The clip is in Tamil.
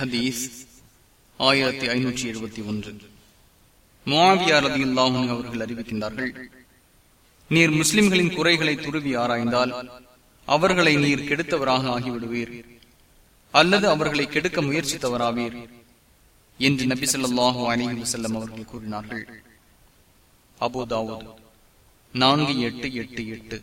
ஹதீஸ் ஆயிரத்தி ஐநூற்றி எழுபத்தி ஒன்று. முவாவியார் ரதி அவர்கள் அறிவிக்கின்றார்கள் நீர் முஸ்லிம்களின் குறைகளை துருவி ஆராய்ந்தால் அவர்களை நீர் கெடுத்தவராக ஆகிவிடுவீர் அல்லது அவர்களை கெடுக்க முயற்சித்தவராவீர் என்று நபி சொல்லாஹு அலி வசல்லம் அவர்கள் கூறினார்கள். அபுதாவுத் நான்கு எட்டு எட்டு எட்டு.